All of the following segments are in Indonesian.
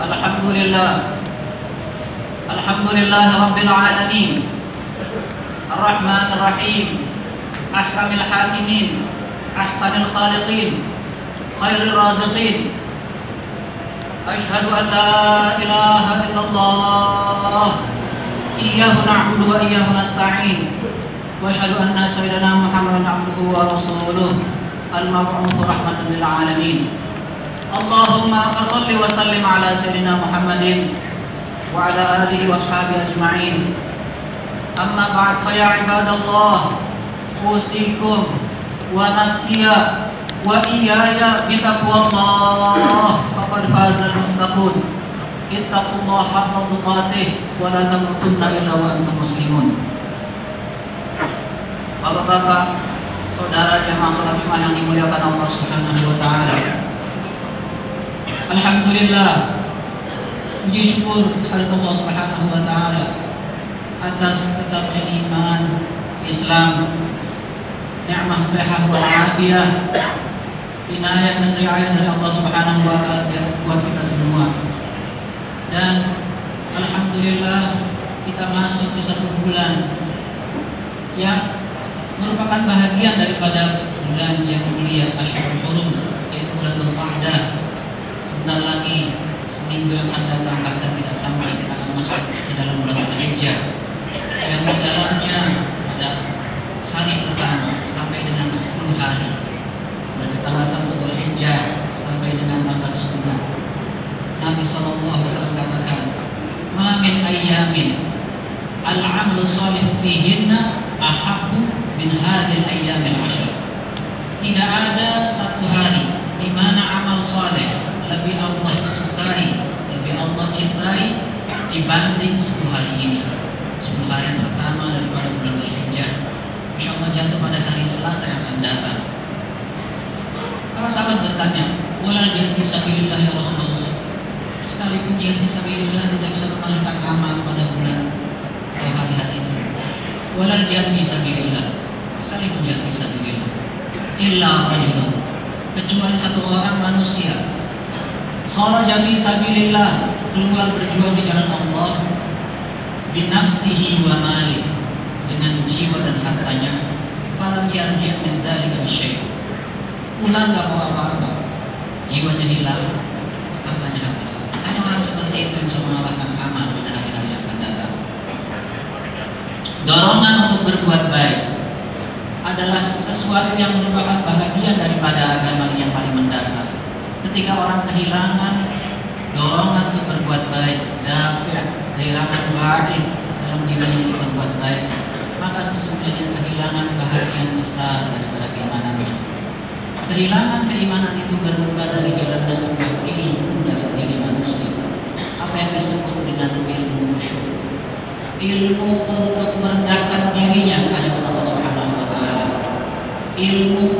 الحمد لله. الحمد لله رب العالمين. الرحمن الرحيم. أحكم الحاكمين. أحسن الخالقين. خير الرازقين. أشهد أن لا إله إلا الله. إياه نعبد وإياه نستعين. وأشهد أن سيدنا محمدا عبده ورسوله. المبعوث رحمة للعالمين. Allahumma fasalli wa sallim ala sayyidina Muhammadin wa ala alihi wa ashabihi ajma'in. Amma ba'd fa ya ibadallah wa nafsiya wa iyaya bi taqwallah faqad faza al-muttaqun. Bapak-bapak, saudara jemaah salat yang dimuliakan Allah Subhanahu wa taala. Alhamdulillah. Puji syukur kepada Allah Subhanahu wa taala atas tetapnya iman, Islam, nikmat sehat wal afiyah, inayah dan riayah dari Allah Subhanahu wa taala buat kita semua. Dan alhamdulillah kita masuk di satu bulan yang merupakan bahagian daripada bulan yang mulia Asyurul Hurum yaitu bulan Dzulqa'dah. Sebentar lagi seminggu akan datang bahkan tidak sampai kita akan masuk di dalam bulan Dzulhijjah yang di dalamnya ada hari pertama sampai dengan 10 hari. Dari tanggal 1 Dzulhijjah sampai dengan tanggal 10 Nabi SAW katakan ma min ayyamin al-'amalu salih fihinna ahabbu min hadhil ayyamil ashr. Tidak ada satu hari di mana amal saleh lebih Allah sukai, lebih Allah cintai dibanding 10 hari ini. 10 hari yang pertama daripada bulan Dzulhijjah. Insyaallah jatuh pada hari Selasa yang akan datang. Para sahabat bertanya, "Wala jihad fisabilillah ya Rasulullah?" Sekalipun jihad fisabilillah tidak bisa mengalihkan amal pada bulan atau hari-hari ini. Wala jihad fisabilillah sekalipun jihad fisabilillah illa rajulun kecuali satu orang manusia kharaja fisabilillah keluar berjuang di jalan Allah binafsihi wa mali dengan jiwa dan hartanya. Falam yarji' min dzalika syai' pulang gak bawa apa-apa jiwanya hilang hartanya habis. Hanya orang seperti itu yang bisa mengalahkan amal pada hari-hari yang akan datang. Dorongan untuk berbuat baik adalah sesuatu yang merupakan bahagian daripada agama yang paling mendasar. Ketika orang kehilangan dorongan untuk berbuat baik, dapat kehilangan baik dalam dirinya untuk berbuat baik, maka sesungguhnya kehilangan bahagian besar daripada keimanannya. Kehilangan keimanan itu bermula dari jalannya sebuah ilmu dari diri manusia. Apa yang disebut dengan ilmu khusyuk. Ilmu untuk merendahkan dirinya kepada Allah Subhanahu wa taala. Ilmu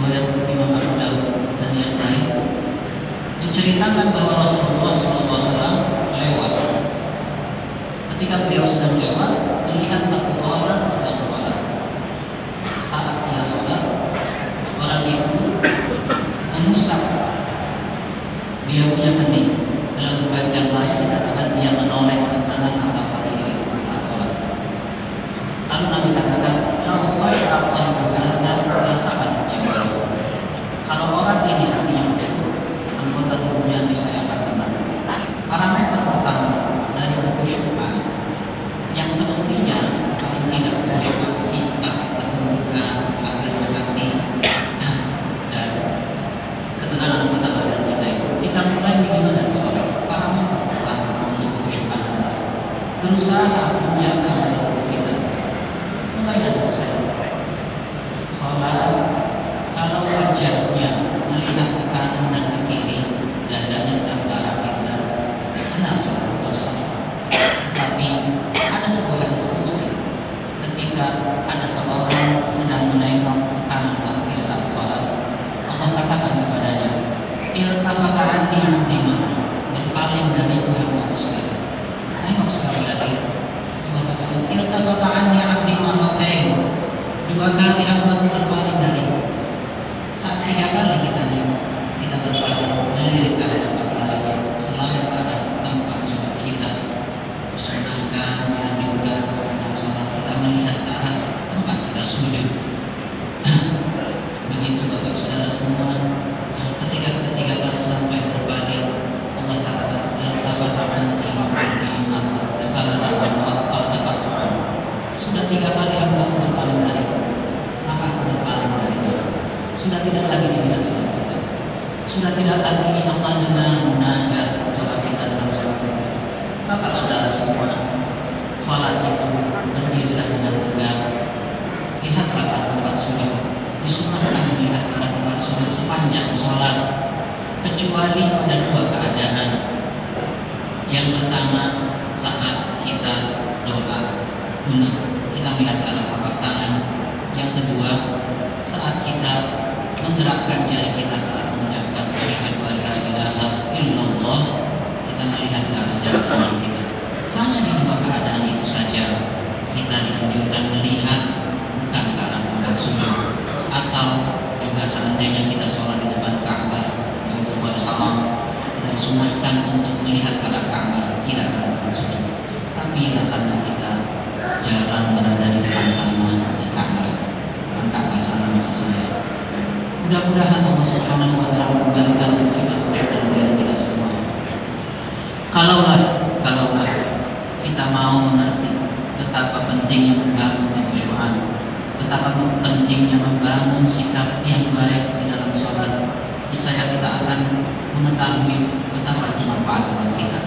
riwayat Imam Abu Dawud dan yang lain diceritakan bahwa Rasulullah SAW lewat. Ketika beliau sedang lewat, melihat satu orang sedang sholat. Saat dia sholat, orang itu mengusap dia punya kening. Dalam bagian yang lain dikatakan dia menoleh ke kanan atau ke kiri saat sholat. Lalu Nabi kata iltafata anni abdi berpaling dariku hamba sekali tengok sekali lagi. Allah katakan iltafata anni abdi marratain dua kali hamba berpaling dariku saat tiga kali kita nengok kita berpaling ke sudah tidak lagi mengetahui betapa itu manfaat buat kita.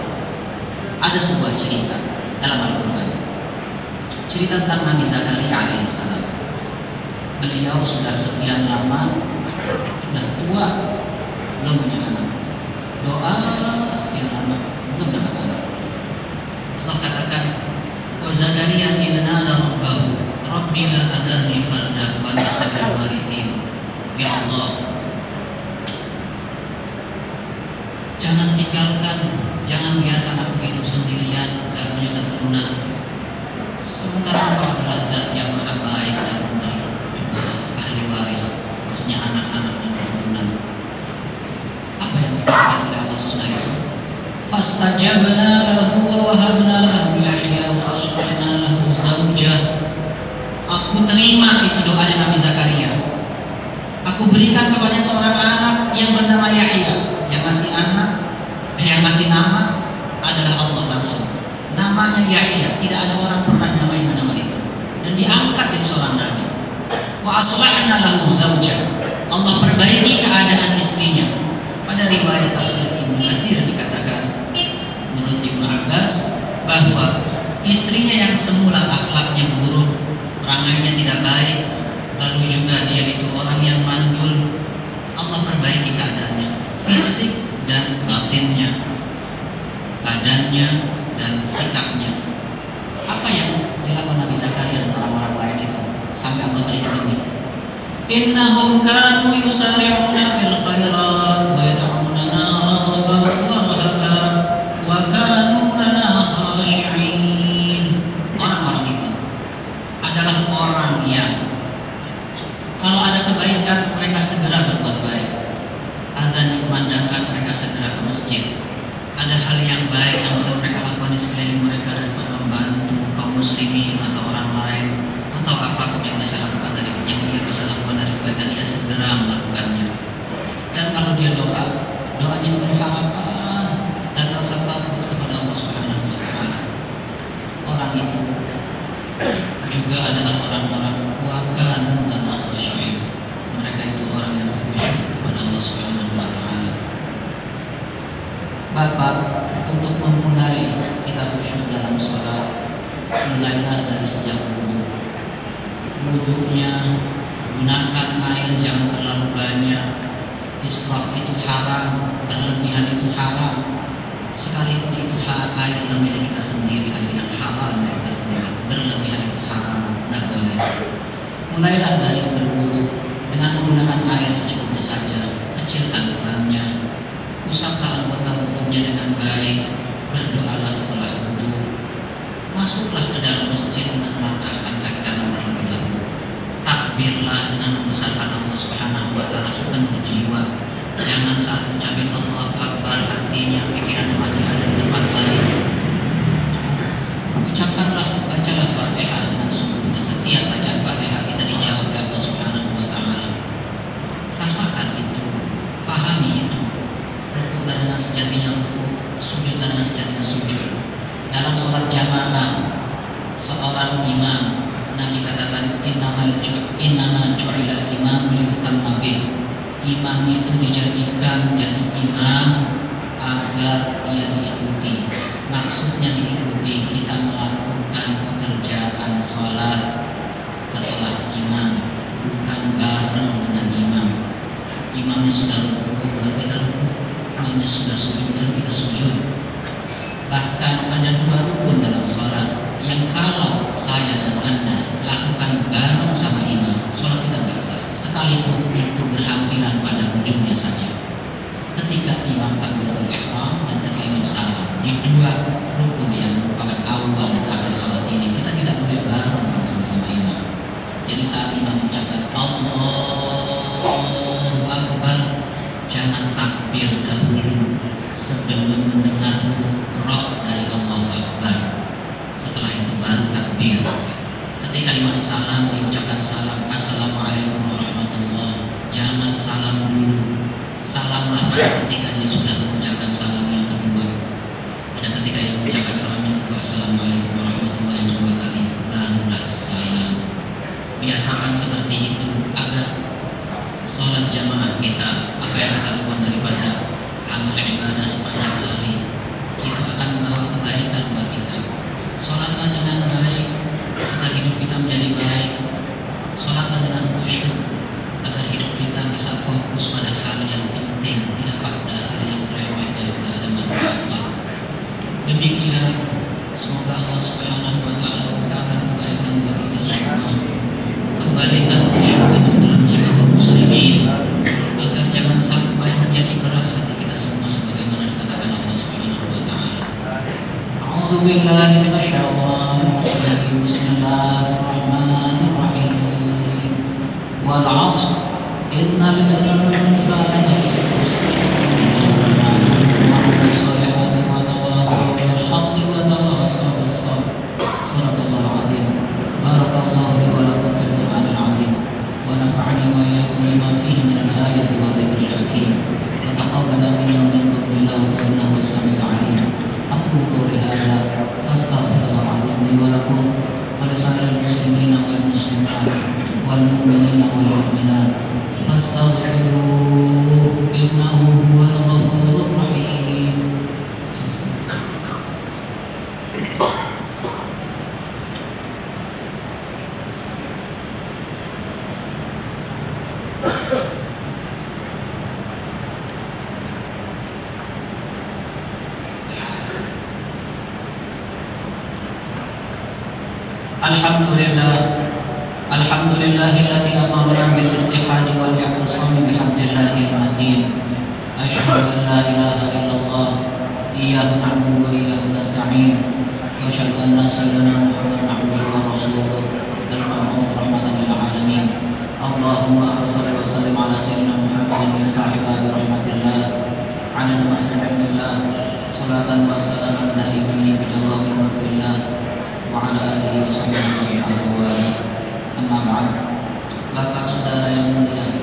Ada sebuah cerita dalam Al-Quran. Cerita tentang Nabi Zakaria alaihissalam beliau sudah sekian lama sudah tua belum punya anak. Doa sekian lama belum dapat anak. Allah katakan wa Zakaria idna rabbahu rabbi la adarni farda wa warithin ya Allah jangan tinggalkan jangan biarkan aku hidup sendirian dan punya keturunan sementara engkau adalah zat yang maha baik dan memberi ahli waris maksudnya anak-anak dan keturunan apa yang dikatakan oleh Allah sesudah itu fastajabna lahu wa wahabna lahu yahya wa aslahna lahu zawjah aku terima itu doanya Nabi Zakaria. Aku berikan kepada seorang anak yang bernama Yahya yang masih nama adalah Allah langsung namanya Yahya tidak ada orang pernah namai nama itu. Dan diangkat jadi seorang nabi. Wa aslahna lahu zawjah Allah perbaiki keadaan istrinya. Pada riwayat Ibnu Katsir dikatakan Nada muy saldreo. mulailah dari sejak dulu. Wudhunya gunakan air yang terlalu banyak. Israf itu haram, berlebihan itu haram. Sekalipun itu hak air namanya kita sendiri, air yang halal kita sendiri. Berlebihan itu haram, tidak boleh. Mulailah dari berwudhu dengan menggunakan air secukupnya saja, kecilkan kerannya, usapkan untuk tubuhnya dengan baik, berdoa masuklah ke dalam الحمد لله الحمد لله الذي أمرنا نعم بالاتحاد والاعتصام بحمد الله العظيم. أشهد أن لا إله إلا الله. إياه نعبد وإياه نستعين. وأشهد أن سيدنا محمدا عبده ورسوله. المبعوث رحمة للعالمين. اللهم صل وسلم على سيدنا محمد من باب رحمة الله. عن المحمد عبد الله صلاة على دائما بجواب رحمة الله. وعلى آله وصحبه أجمعين. أما بعد Bapak Saudara يوم mulia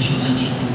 humanity.